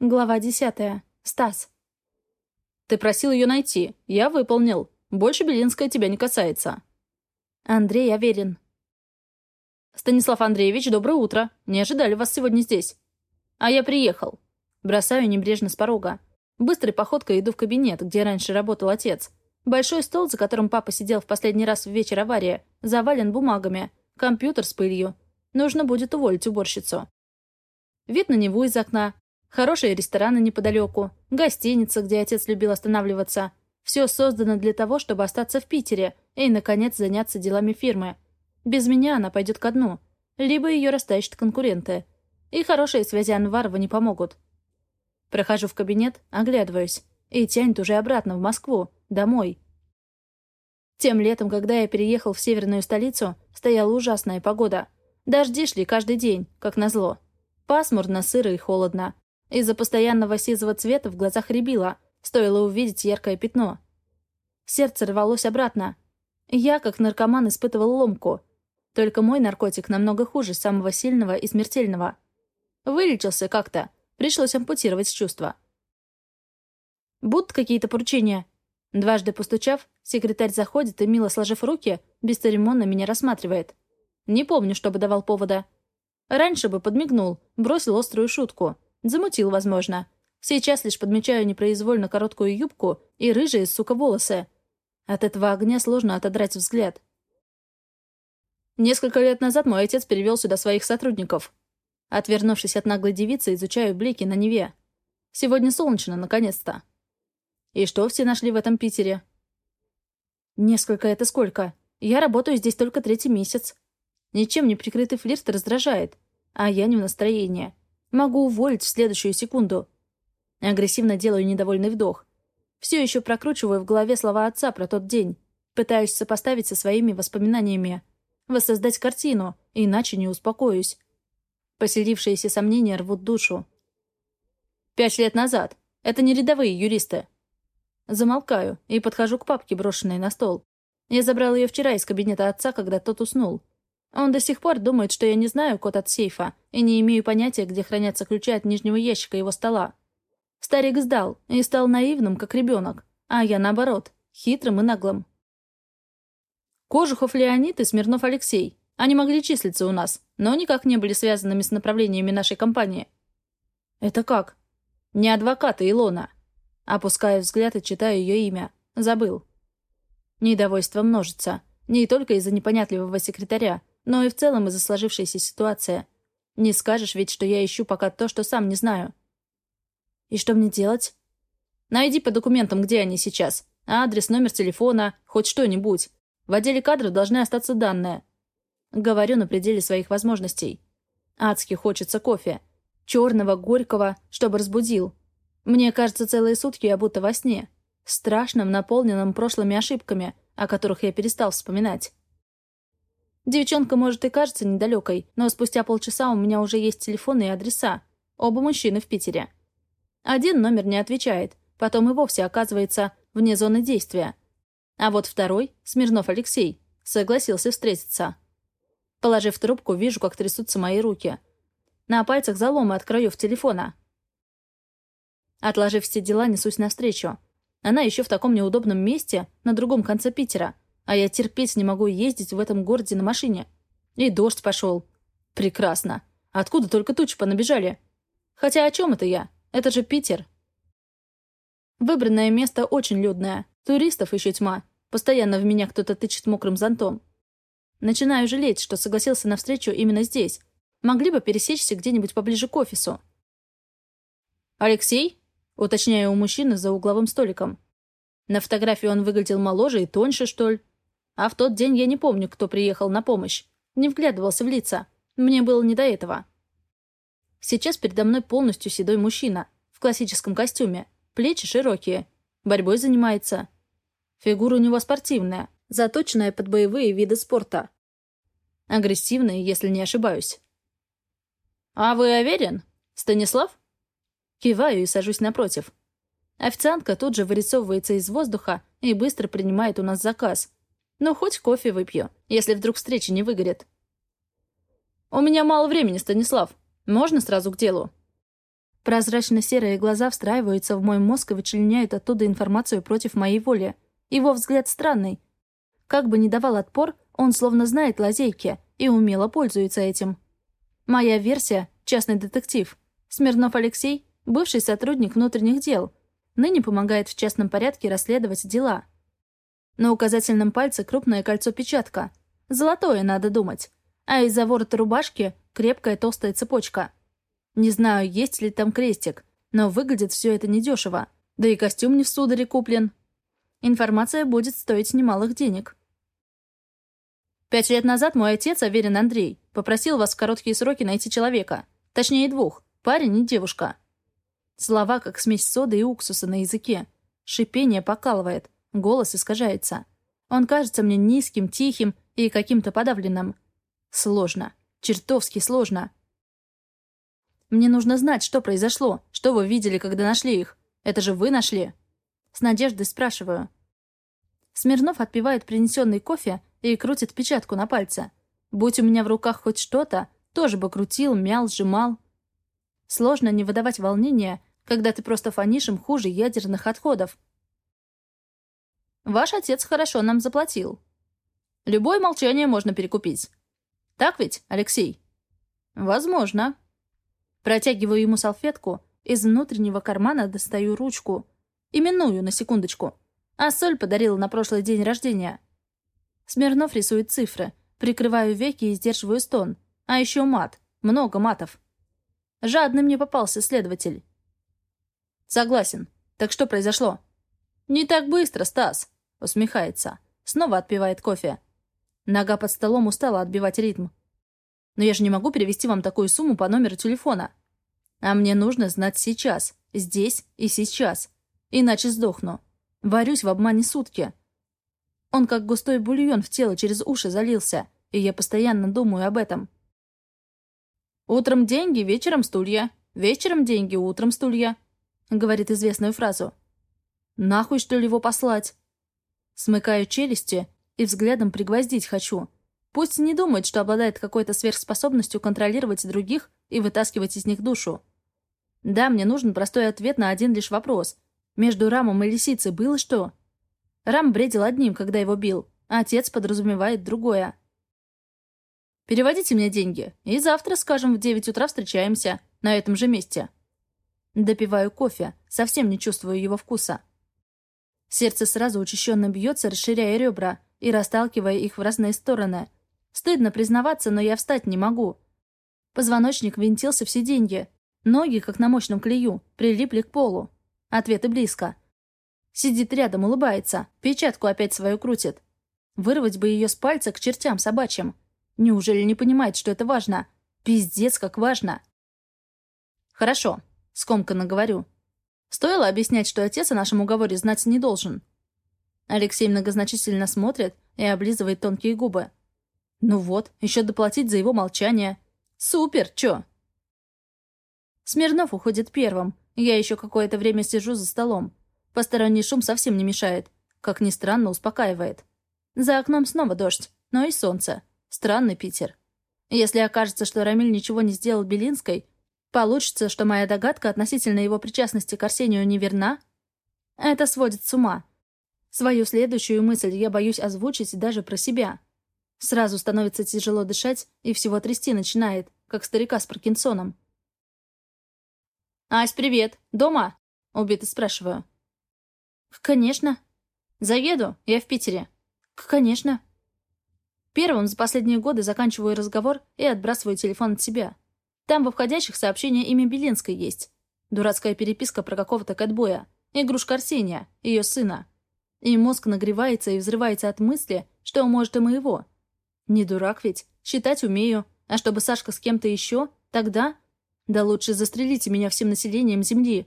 Глава десятая. Стас. «Ты просил ее найти. Я выполнил. Больше Белинская тебя не касается». Андрей Аверин. «Станислав Андреевич, доброе утро. Не ожидали вас сегодня здесь». «А я приехал». Бросаю небрежно с порога. Быстрой походкой иду в кабинет, где раньше работал отец. Большой стол, за которым папа сидел в последний раз в вечер аварии, завален бумагами. Компьютер с пылью. Нужно будет уволить уборщицу. Вид на Неву из окна. Хорошие рестораны неподалеку. Гостиница, где отец любил останавливаться. Все создано для того, чтобы остаться в Питере и, наконец, заняться делами фирмы. Без меня она пойдет ко дну. Либо ее растащат конкуренты. И хорошие связи Анварова не помогут. Прохожу в кабинет, оглядываюсь. И тянет уже обратно, в Москву, домой. Тем летом, когда я переехал в северную столицу, стояла ужасная погода. Дожди шли каждый день, как назло. Пасмурно, сыро и холодно. Из-за постоянного сизого цвета в глазах рябило, стоило увидеть яркое пятно. Сердце рвалось обратно. Я, как наркоман, испытывал ломку. Только мой наркотик намного хуже самого сильного и смертельного. Вылечился как-то. Пришлось ампутировать чувства. Будут какие-то поручения. Дважды постучав, секретарь заходит и, мило сложив руки, бесцеремонно меня рассматривает. Не помню, чтобы давал повода. Раньше бы подмигнул, бросил острую шутку. Замутил, возможно. Сейчас лишь подмечаю непроизвольно короткую юбку и рыжие, сука, волосы. От этого огня сложно отодрать взгляд. Несколько лет назад мой отец перевел сюда своих сотрудников. Отвернувшись от наглой девицы, изучаю блики на Неве. Сегодня солнечно, наконец-то. И что все нашли в этом Питере? Несколько это сколько? Я работаю здесь только третий месяц. Ничем не прикрытый флирт раздражает. А я не в настроении. Могу уволить в следующую секунду. Агрессивно делаю недовольный вдох. Все еще прокручиваю в голове слова отца про тот день. Пытаюсь сопоставить со своими воспоминаниями. Воссоздать картину, иначе не успокоюсь. Поселившиеся сомнения рвут душу. Пять лет назад. Это не рядовые юристы. Замолкаю и подхожу к папке, брошенной на стол. Я забрал ее вчера из кабинета отца, когда тот уснул. Он до сих пор думает, что я не знаю код от сейфа и не имею понятия, где хранятся ключи от нижнего ящика его стола. Старик сдал и стал наивным, как ребенок, а я, наоборот, хитрым и наглым. Кожухов Леонид и Смирнов Алексей. Они могли числиться у нас, но никак не были связанными с направлениями нашей компании. Это как? Не адвокаты Илона. Опускаю взгляд и читаю ее имя. Забыл. Недовольство множится. Не только из-за непонятливого секретаря, но и в целом из-за сложившейся ситуации. Не скажешь ведь, что я ищу пока то, что сам не знаю. И что мне делать? Найди по документам, где они сейчас. Адрес, номер телефона, хоть что-нибудь. В отделе кадров должны остаться данные. Говорю на пределе своих возможностей. Адски хочется кофе. Черного, горького, чтобы разбудил. Мне кажется, целые сутки я будто во сне. Страшным, наполненным прошлыми ошибками, о которых я перестал вспоминать. Девчонка, может, и кажется недалекой, но спустя полчаса у меня уже есть телефоны и адреса. Оба мужчины в Питере. Один номер не отвечает, потом и вовсе оказывается вне зоны действия. А вот второй, Смирнов Алексей, согласился встретиться. Положив трубку, вижу, как трясутся мои руки. На пальцах заломы от краев телефона. Отложив все дела, несусь навстречу. Она еще в таком неудобном месте, на другом конце Питера — а я терпеть не могу ездить в этом городе на машине. И дождь пошел. Прекрасно. Откуда только тучи понабежали? Хотя о чем это я? Это же Питер. Выбранное место очень людное. Туристов еще тьма. Постоянно в меня кто-то тычет мокрым зонтом. Начинаю жалеть, что согласился на встречу именно здесь. Могли бы пересечься где-нибудь поближе к офису. «Алексей?» — уточняю у мужчины за угловым столиком. На фотографии он выглядел моложе и тоньше, что ли. А в тот день я не помню, кто приехал на помощь. Не вглядывался в лица. Мне было не до этого. Сейчас передо мной полностью седой мужчина. В классическом костюме. Плечи широкие. Борьбой занимается. Фигура у него спортивная, заточенная под боевые виды спорта. Агрессивная, если не ошибаюсь. «А вы уверен? Станислав?» Киваю и сажусь напротив. Официантка тут же вырисовывается из воздуха и быстро принимает у нас заказ. Ну, хоть кофе выпью, если вдруг встреча не выгорит. «У меня мало времени, Станислав. Можно сразу к делу?» Прозрачно-серые глаза встраиваются в мой мозг и вычленяют оттуда информацию против моей воли. Его взгляд странный. Как бы ни давал отпор, он словно знает лазейки и умело пользуется этим. Моя версия — частный детектив. Смирнов Алексей — бывший сотрудник внутренних дел. Ныне помогает в частном порядке расследовать дела. На указательном пальце крупное кольцо-печатка. Золотое, надо думать. А из-за ворота рубашки — крепкая толстая цепочка — не знаю, есть ли там крестик, но выглядит все это недешево. Да и костюм не в сударе куплен. Информация будет стоить немалых денег. Пять лет назад мой отец, Аверин Андрей, попросил вас в короткие сроки найти человека. Точнее, двух. Парень и девушка. Слова, как смесь соды и уксуса на языке. Шипение покалывает. Голос искажается. Он кажется мне низким, тихим и каким-то подавленным. Сложно. Чертовски сложно. Мне нужно знать, что произошло, что вы видели, когда нашли их. Это же вы нашли?» С надеждой спрашиваю. Смирнов отпивает принесенный кофе и крутит печатку на пальце. Будь у меня в руках хоть что-то, тоже бы крутил, мял, сжимал. Сложно не выдавать волнения, когда ты просто фонишь им хуже ядерных отходов. Ваш отец хорошо нам заплатил. Любое молчание можно перекупить. Так ведь, Алексей? Возможно. Протягиваю ему салфетку, из внутреннего кармана достаю ручку. Именную, на секундочку. А соль подарил на прошлый день рождения. Смирнов рисует цифры. Прикрываю веки и сдерживаю стон. А еще мат. Много матов. Жадный мне попался следователь. Согласен. Так что произошло? Не так быстро, Стас. Усмехается. Снова отпивает кофе. Нога под столом устала отбивать ритм. Но я же не могу перевести вам такую сумму по номеру телефона. А мне нужно знать сейчас, здесь и сейчас. Иначе сдохну. Варюсь в обмане сутки. Он как густой бульон в тело через уши залился, и я постоянно думаю об этом. «Утром деньги, вечером стулья. Вечером деньги, утром стулья», — говорит известную фразу. «Нахуй, что ли, его послать?» Смыкаю челюсти и взглядом пригвоздить хочу — Пусть не думает, что обладает какой-то сверхспособностью контролировать других и вытаскивать из них душу. Да, мне нужен простой ответ на один лишь вопрос. Между Рамом и Лисицей было что? Рам бредил одним, когда его бил, а отец подразумевает другое. «Переводите мне деньги, и завтра, скажем, в девять утра встречаемся, на этом же месте». Допиваю кофе, совсем не чувствую его вкуса. Сердце сразу учащенно бьется, расширяя ребра и расталкивая их в разные стороны. Стыдно признаваться, но я встать не могу. Позвоночник винтился в сиденье. Ноги, как на мощном клею, прилипли к полу. Ответы близко. Сидит рядом, улыбается, печатку опять свою крутит. Вырвать бы ее с пальца к чертям собачьим. Неужели не понимает, что это важно? Пиздец, как важно. Хорошо, скомканно говорю. Стоило объяснять, что отец о нашем уговоре знать не должен. Алексей многозначительно смотрит и облизывает тонкие губы. Ну вот, еще доплатить за его молчание. Супер, чё? Смирнов уходит первым. Я еще какое-то время сижу за столом. Посторонний шум совсем не мешает. Как ни странно, успокаивает. За окном снова дождь, но и солнце. Странный Питер. Если окажется, что Рамиль ничего не сделал Белинской, получится, что моя догадка относительно его причастности к Арсению неверна. Это сводит с ума. Свою следующую мысль я боюсь озвучить даже про себя. Сразу становится тяжело дышать и всего трясти начинает, как старика с Паркинсоном. «Ась, привет! Дома?» — убито спрашиваю. «Конечно». «Заеду? Я в Питере». «Конечно». Первым за последние годы заканчиваю разговор и отбрасываю телефон от себя. Там во входящих сообщения имя Белинской есть. Дурацкая переписка про какого-то кэтбоя. Игрушка Арсения, ее сына. И мозг нагревается и взрывается от мысли, что может и моего. Не дурак ведь, считать умею. А чтобы Сашка с кем-то еще, тогда... Да лучше застрелите меня всем населением Земли.